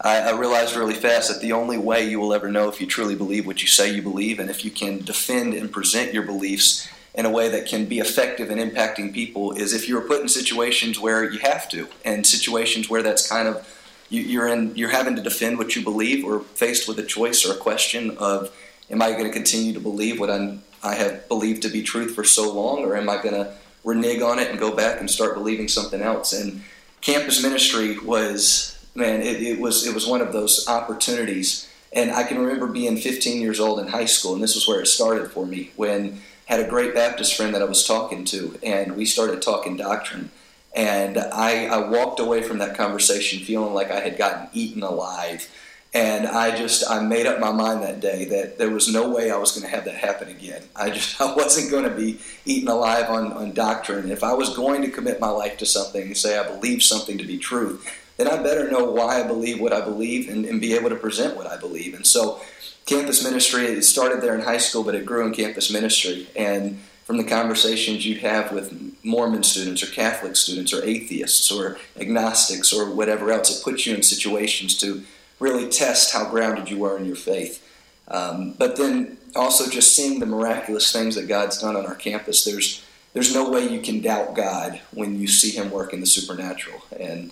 I, I realized really fast that the only way you will ever know if you truly believe what you say you believe, and if you can defend and present your beliefs in a way that can be effective in impacting people, is if you're put in situations where you have to, and situations where that's kind of you, are in you're having to defend what you believe or faced with a choice or a question of am I going to continue to believe what I'm, I have believed to be truth for so long or am I going to renege on it and go back and start believing something else? And campus ministry was man it, it was it was one of those opportunities and I can remember being 15 years old in high school and this was where it started for me when I had a great Baptist friend that I was talking to and we started talking doctrine and I, I walked away from that conversation feeling like I had gotten eaten alive. And I just I made up my mind that day that there was no way I was going to have that happen again. I just I wasn't going to be eaten alive on, on doctrine. If I was going to commit my life to something and say I believe something to be truth, then I better know why I believe what I believe and, and be able to present what I believe. And so campus ministry, it started there in high school, but it grew in campus ministry. And from the conversations you'd have with Mormon students or Catholic students or atheists or agnostics or whatever else. It puts you in situations to really test how grounded you are in your faith. Um, but then also just seeing the miraculous things that God's done on our campus. There's there's no way you can doubt God when you see Him work in the supernatural. And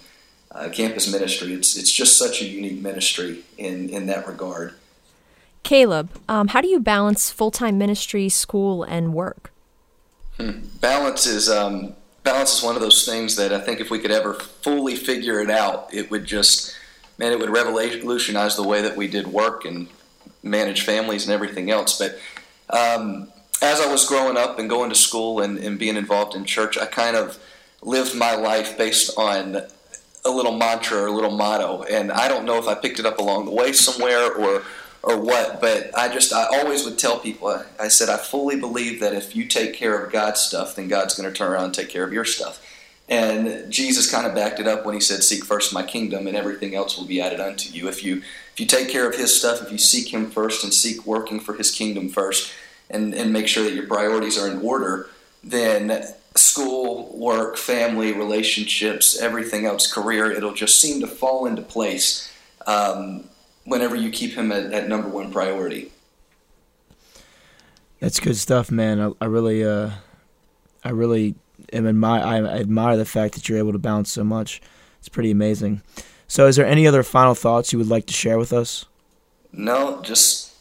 uh, campus ministry. It's it's just such a unique ministry in in that regard. Caleb, um, how do you balance full time ministry, school, and work? Hmm. Balance is um, balance is one of those things that I think if we could ever fully figure it out, it would just man, it would revolutionize the way that we did work and manage families and everything else. But um, as I was growing up and going to school and, and being involved in church, I kind of lived my life based on a little mantra or a little motto. And I don't know if I picked it up along the way somewhere or or what, but I just I always would tell people I, I said I fully believe that if you take care of God's stuff, then God's going to turn around and take care of your stuff. And Jesus kind of backed it up when he said, "Seek first my kingdom, and everything else will be added unto you." If you if you take care of His stuff, if you seek Him first and seek working for His kingdom first, and and make sure that your priorities are in order, then school, work, family, relationships, everything else, career, it'll just seem to fall into place um, whenever you keep Him at, at number one priority. That's good stuff, man. I, I really, uh, I really am admire. I admire the fact that you're able to balance so much. It's pretty amazing. So, is there any other final thoughts you would like to share with us? No, just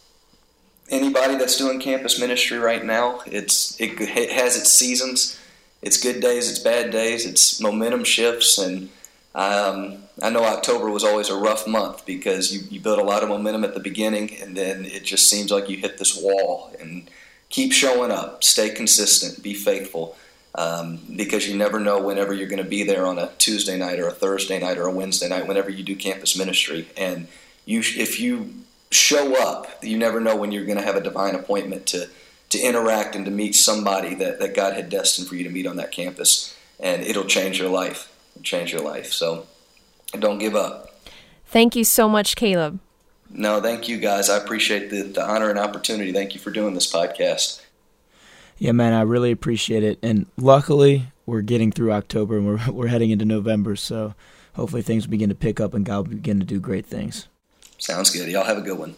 anybody that's doing campus ministry right now. It's it, it has its seasons. It's good days. It's bad days. It's momentum shifts, and um, I know October was always a rough month because you, you build a lot of momentum at the beginning, and then it just seems like you hit this wall. And keep showing up, stay consistent, be faithful um, because you never know whenever you're going to be there on a Tuesday night or a Thursday night or a Wednesday night, whenever you do campus ministry. And you, if you show up, you never know when you're going to have a divine appointment to, to interact and to meet somebody that, that God had destined for you to meet on that campus. And it'll change your life, change your life. So don't give up. Thank you so much, Caleb. No, thank you guys. I appreciate the, the honor and opportunity. Thank you for doing this podcast. Yeah, man, I really appreciate it. And luckily, we're getting through October and we're, we're heading into November. So hopefully things begin to pick up and God will begin to do great things. Sounds good. Y'all have a good one.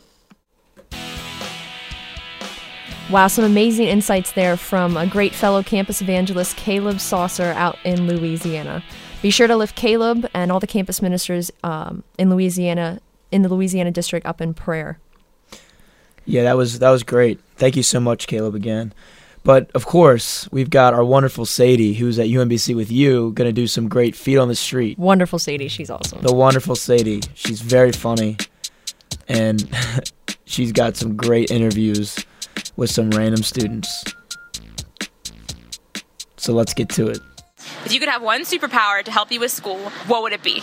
Wow, some amazing insights there from a great fellow campus evangelist, Caleb Saucer, out in Louisiana. Be sure to lift Caleb and all the campus ministers um, in Louisiana, in the Louisiana district, up in prayer. Yeah, that was that was great. Thank you so much, Caleb, again. But of course, we've got our wonderful Sadie, who's at UMBC with you, going to do some great feet on the street. Wonderful Sadie, she's awesome. The wonderful Sadie. She's very funny, and she's got some great interviews with some random students. So let's get to it. If you could have one superpower to help you with school, what would it be?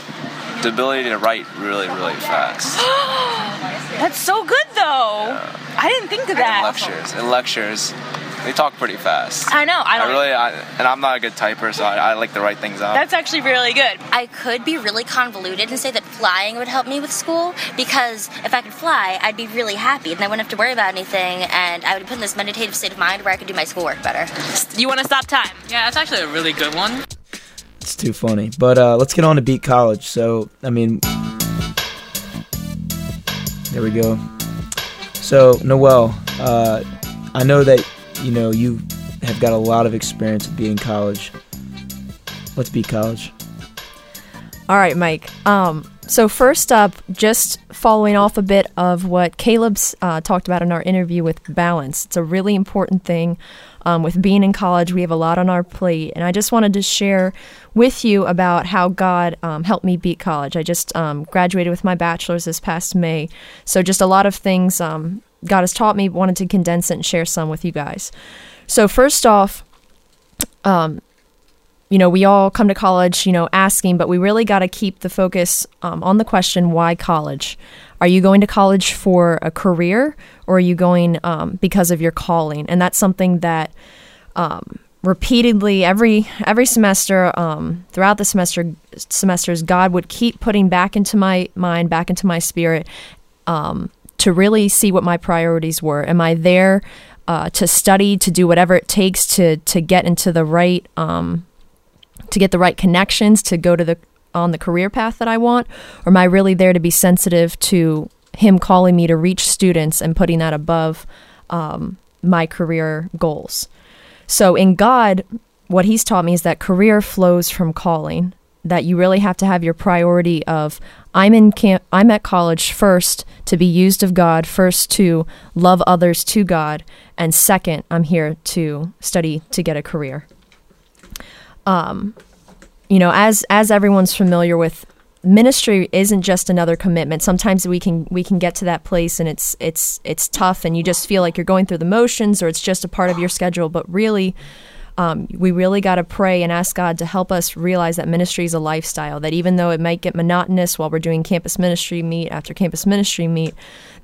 The ability to write really, really fast. That's so good, though. Yeah. I didn't think of that. In lectures, in lectures, they talk pretty fast. I know. I don't. I really, I, and I'm not a good typer, so I, I like to write things out. That's actually really good. I could be really convoluted and say that flying would help me with school because if I could fly, I'd be really happy and I wouldn't have to worry about anything and I would put in this meditative state of mind where I could do my schoolwork better. You want to stop time? Yeah, that's actually a really good one. It's too funny. But uh, let's get on to Beat College. So, I mean, there we go. So, Noelle, uh, I know that you know you have got a lot of experience with being college. Let's beat college. All right, Mike. Um, so first up, just following off a bit of what Caleb's uh, talked about in our interview with balance. It's a really important thing. Um, with being in college, we have a lot on our plate, and I just wanted to share with you about how God um, helped me beat college. I just um, graduated with my bachelor's this past May, so just a lot of things um, God has taught me. Wanted to condense it and share some with you guys. So first off, um, you know, we all come to college, you know, asking, but we really got to keep the focus um, on the question why college? Are you going to college for a career or are you going um, because of your calling? And that's something that um, repeatedly every every semester um, throughout the semester semesters God would keep putting back into my mind, back into my spirit um, to really see what my priorities were. Am I there uh, to study, to do whatever it takes to to get into the right um, to get the right connections to go to the on the career path that I want, or am I really there to be sensitive to him calling me to reach students and putting that above um, my career goals? So in God, what He's taught me is that career flows from calling, that you really have to have your priority of I'm in camp I'm at college first to be used of God, first to love others to God, and second, I'm here to study to get a career. Um you know, as as everyone's familiar with ministry isn't just another commitment. Sometimes we can we can get to that place and it's it's it's tough and you just feel like you're going through the motions or it's just a part of your schedule, but really um, we really got to pray and ask God to help us realize that ministry is a lifestyle. That even though it might get monotonous while we're doing campus ministry meet after campus ministry meet,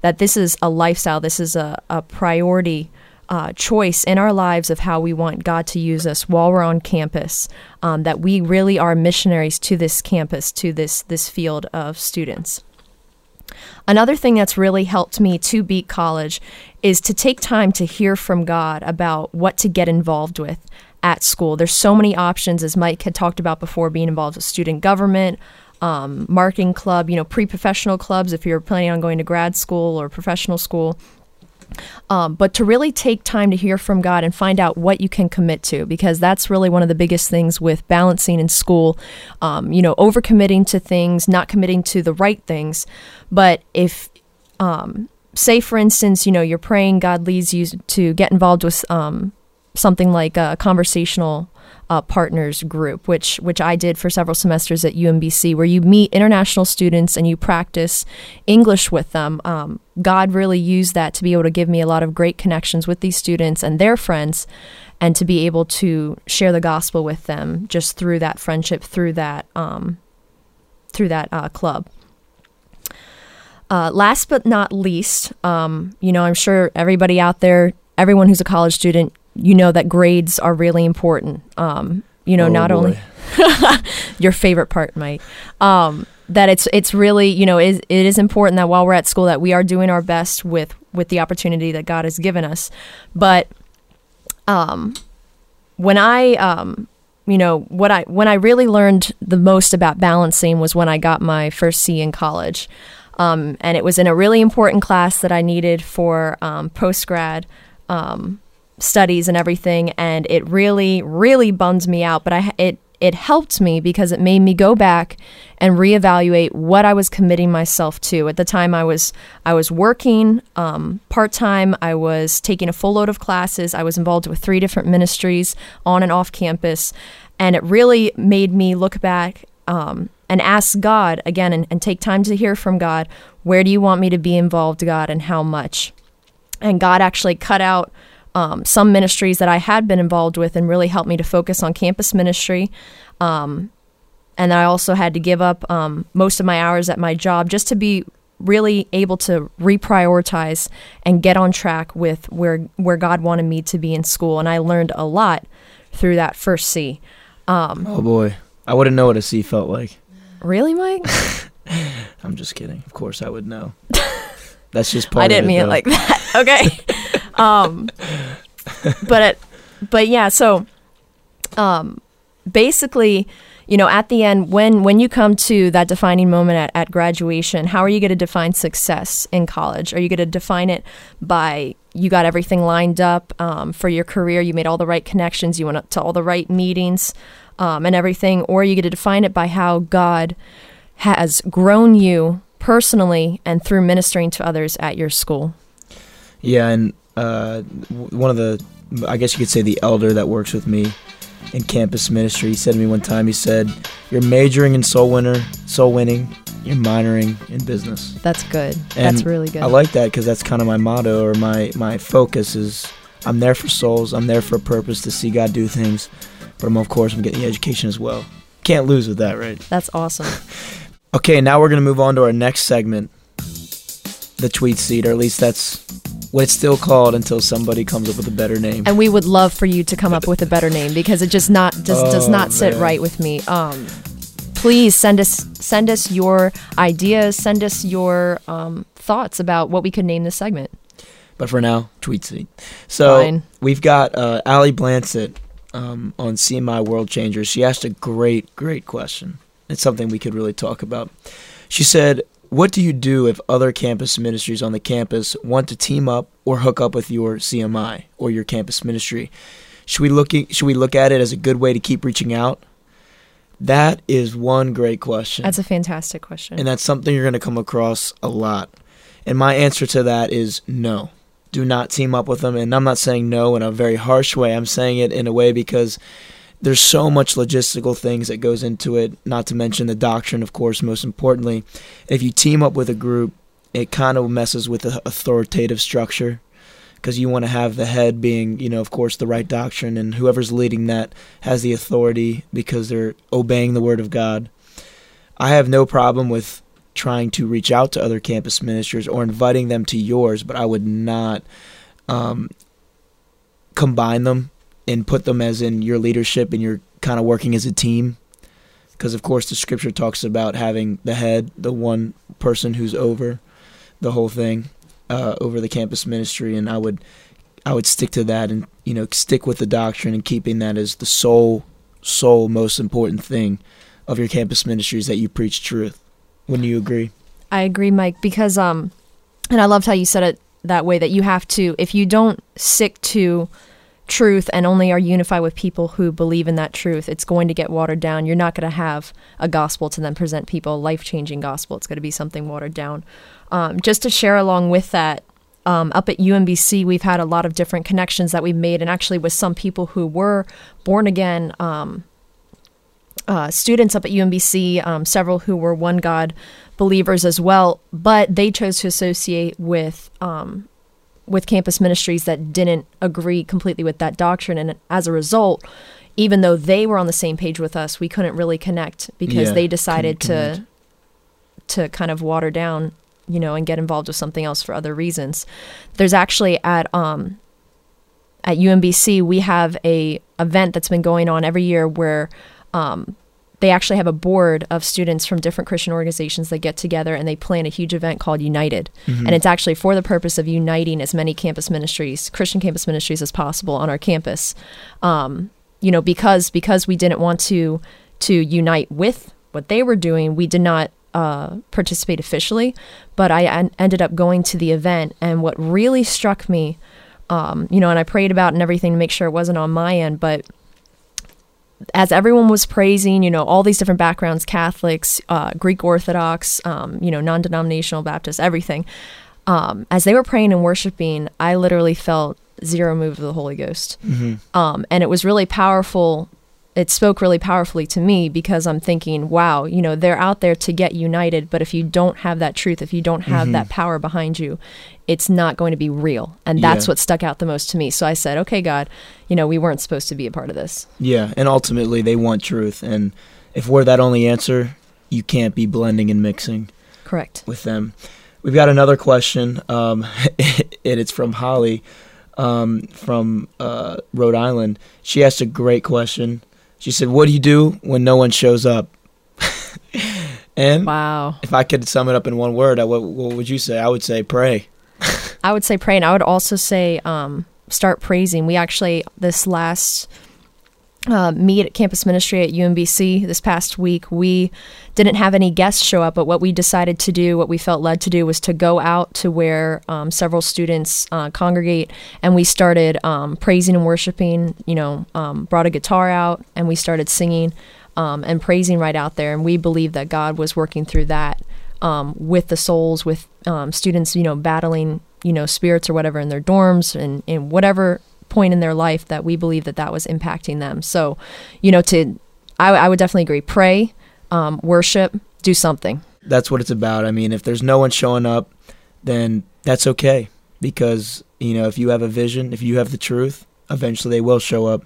that this is a lifestyle. This is a, a priority uh, choice in our lives of how we want God to use us while we're on campus. Um, that we really are missionaries to this campus, to this this field of students. Another thing that's really helped me to beat college is to take time to hear from God about what to get involved with at school. There's so many options, as Mike had talked about before, being involved with student government, um, marketing club, you know, pre professional clubs if you're planning on going to grad school or professional school. Um, but to really take time to hear from God and find out what you can commit to, because that's really one of the biggest things with balancing in school. Um, you know, overcommitting to things, not committing to the right things. But if, um, say, for instance, you know, you're praying, God leads you to get involved with um, something like a conversational uh, partners group, which which I did for several semesters at UMBC, where you meet international students and you practice English with them. Um, God really used that to be able to give me a lot of great connections with these students and their friends, and to be able to share the gospel with them just through that friendship, through that um, through that uh, club. Uh, last but not least, um, you know, I'm sure everybody out there, everyone who's a college student, you know that grades are really important. Um, you know, Oh, not boy. only your favorite part, Mike. Um, that it's it's really you know it, it is important that while we're at school that we are doing our best with with the opportunity that God has given us, but um, when I um, you know what I when I really learned the most about balancing was when I got my first C in college, um, and it was in a really important class that I needed for um, post grad. Um, studies and everything and it really really bums me out but I it it helped me because it made me go back and reevaluate what I was committing myself to. At the time, I was I was working um, part time. I was taking a full load of classes. I was involved with three different ministries on and off campus, and it really made me look back um, and ask God again and, and take time to hear from God. Where do you want me to be involved, God, and how much? And God actually cut out um, some ministries that I had been involved with and really helped me to focus on campus ministry. Um, and I also had to give up um, most of my hours at my job just to be really able to reprioritize and get on track with where where God wanted me to be in school. And I learned a lot through that first C. Um, Oh boy, I wouldn't know what a C felt like. really, Mike? I'm just kidding. Of course, I would know. That's just part. I didn't mean it though. like that. Okay. um, but it, but yeah. So, um, basically, you know, at the end, when when you come to that defining moment at, at graduation, how are you going to define success in college? Are you going to define it by you got everything lined up um, for your career? You made all the right connections. You went to all the right meetings um, and everything, or are you going to define it by how God has grown you personally and through ministering to others at your school? Yeah, and uh, one of the, I guess you could say, the elder that works with me in campus ministry, he said to me one time, he said, "You're majoring in soul winner, soul winning. You're minoring in business." That's good. And That's really good. I like that because that's kind of my motto or my my focus is I'm there for souls. I'm there for a purpose to see God do things, but I'm of course I'm getting the education as well. Can't lose with that, right? That's awesome. Okay, now we're gonna move on to our next segment, the tweet seed, or at least that's what it's still called until somebody comes up with a better name. And we would love for you to come up with a better name because it just not just does Oh, not sit man. right with me. Um, please send us send us your ideas, send us your um, thoughts about what we could name this segment. But for now, tweet seed. So Fine. we've got uh, Allie Blansett um, on CMI World Changers. She asked a great, great question. It's something we could really talk about. She said, "What do you do if other campus ministries on the campus want to team up or hook up with your CMI or your campus ministry? Should we look should we look at it as a good way to keep reaching out? That is one great question. That's a fantastic question. and that's something you're going to come across a lot. And my answer to that is no. Do not team up with them. And I'm not saying no in a very harsh way. I'm saying it in a way because there's so much logistical things that goes into it, not to mention the doctrine, of course, most importantly. If you team up with a group, it kind of messes with the authoritative structure because you want to have the head being, you know, of course, the right doctrine, and whoever's leading that has the authority because they're obeying the word of God. I have no problem with trying to reach out to other campus ministers or inviting them to yours, but I would not um, combine them and put them as in your leadership and you're kind of working as a team. Because, of course, the scripture talks about having the head, the one person who's over the whole thing, uh, over the campus ministry. And I would. I would stick to that and you know stick with the doctrine and keeping that as the sole sole most important thing of your campus ministries that you preach truth. Wouldn't you agree? I agree, Mike, because um, and I loved how you said it that way that you have to if you don't stick to truth and only are unified with people who believe in that truth, it's going to get watered down. You're not going to have a gospel to then present people, a life changing gospel. It's going to be something watered down. Um, just to share along with that, um, up at UMBC, we've had a lot of different connections that we've made, and actually with some people who were born again um, uh, students up at UMBC, um, several who were one God believers as well, but they chose to associate with um, with campus ministries that didn't agree completely with that doctrine, and as a result, even though they were on the same page with us, we couldn't really connect because Yeah, they decided to to kind of water down, you know, and get involved with something else for other reasons. There's actually at um at UMBC we have a event that's been going on every year where um they actually have a board of students from different Christian organizations that get together and they plan a huge event called United. And it's actually for the purpose of uniting as many campus ministries, Christian campus ministries as possible on our campus. Um, you know, because because we didn't want to to unite with what they were doing, we did not uh, participate officially. But I en- ended up going to the event, and what really struck me, um, you know, and I prayed about and everything to make sure it wasn't on my end, but as everyone was praising, you know, all these different backgrounds Catholics, uh, Greek Orthodox, um, you know, non denominational Baptists, everything. Um, as they were praying and worshiping, I literally felt zero move of the Holy Ghost. Um, and it was really powerful. It spoke really powerfully to me because I'm thinking, wow, you know, they're out there to get united, but if you don't have that truth, if you don't have that power behind you, it's not going to be real. And that's Yeah. what stuck out the most to me. So I said, okay, God, you know, we weren't supposed to be a part of this. Yeah, and ultimately they want truth, and if we're that only answer, you can't be blending and mixing Correct. with them. We've got another question, um, and it's from Holly um, from uh, Rhode Island. She asked a great question. She said, "What do you do when no one shows up?" and Wow. if I could sum it up in one word, I, what, what would you say? I would say pray. I would say pray, and I would also say um, start praising. We actually this last uh, meet at campus ministry at UMBC this past week, we didn't have any guests show up, but what we decided to do, what we felt led to do, was to go out to where um, several students uh, congregate, and we started um, praising and worshiping. You know, um, brought a guitar out, and we started singing um, and praising right out there, and we believe that God was working through that um, with the souls, with um, students, you know, battling, you know, spirits or whatever in their dorms and in whatever point in their life that we believe that that was impacting them. So, you know, to, I, I would definitely agree. Pray, um, worship, do something. that's what it's about. I mean, if there's no one showing up, then that's okay because you know if you have a vision, if you have the truth, eventually they will show up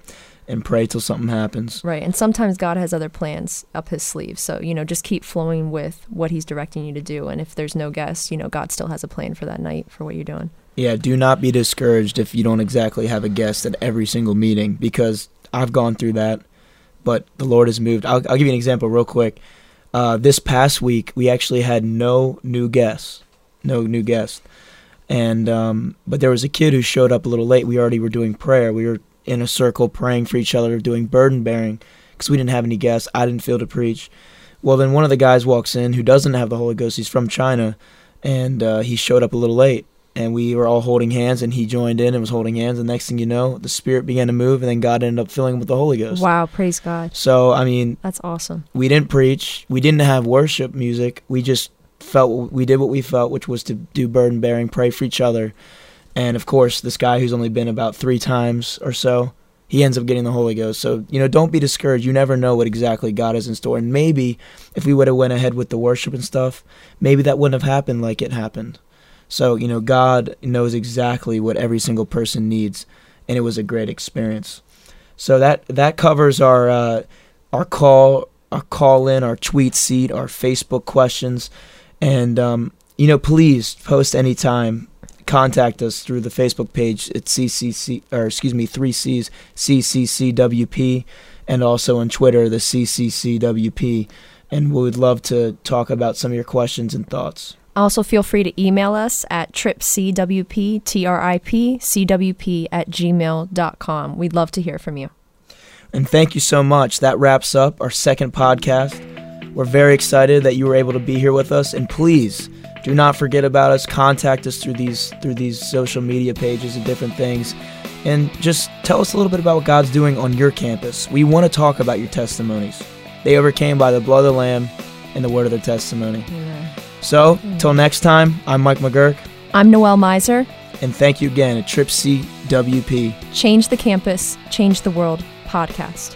and pray till something happens. Right. And sometimes God has other plans up his sleeve. So, you know, just keep flowing with what he's directing you to do. And if there's no guests, you know, God still has a plan for that night for what you're doing. Yeah, do not be discouraged if you don't exactly have a guest at every single meeting because I've gone through that, but the Lord has moved. I'll, I'll give you an example real quick. Uh, this past week, we actually had no new guests, no new guests, and um, but there was a kid who showed up a little late. We already were doing prayer. We were in a circle praying for each other, doing burden bearing because we didn't have any guests. I didn't feel to preach. Well, then one of the guys walks in who doesn't have the Holy Ghost. He's from China, and uh, he showed up a little late and we were all holding hands, and he joined in and was holding hands. And next thing you know, the Spirit began to move, and then God ended up filling him with the Holy Ghost. Wow, praise God. So I mean, That's awesome. we didn't preach, we didn't have worship music. We just felt we did what we felt, which was to do burden bearing, pray for each other, and of course, this guy who's only been about three times or so, he ends up getting the Holy Ghost. So you know, don't be discouraged. You never know what exactly God has in store, and maybe if we would have went ahead with the worship and stuff, maybe that wouldn't have happened like it happened. So you know, God knows exactly what every single person needs, and it was a great experience. So that that covers our uh, our call our call in, our tweet seat, our Facebook questions, and um, you know, please post anytime. Contact us through the Facebook page at CCC or excuse me, three C's CCCWP, and also on Twitter the CCCWP, and we would love to talk about some of your questions and thoughts. Also, feel free to email us at tripcwp, T-R-I-P, C-W-P at gmail.com. We'd love to hear from you. And thank you so much. That wraps up our second podcast. We're very excited that you were able to be here with us. And please do not forget about us. Contact us through these through these social media pages and different things. And just tell us a little bit about what God's doing on your campus. We want to talk about your testimonies. They overcame by the blood of the Lamb and the word of their testimony. So, till next time, I'm Mike McGurk, I'm Noelle Miser. and thank you again at Trip CWP. Change the Campus, Change the World podcast.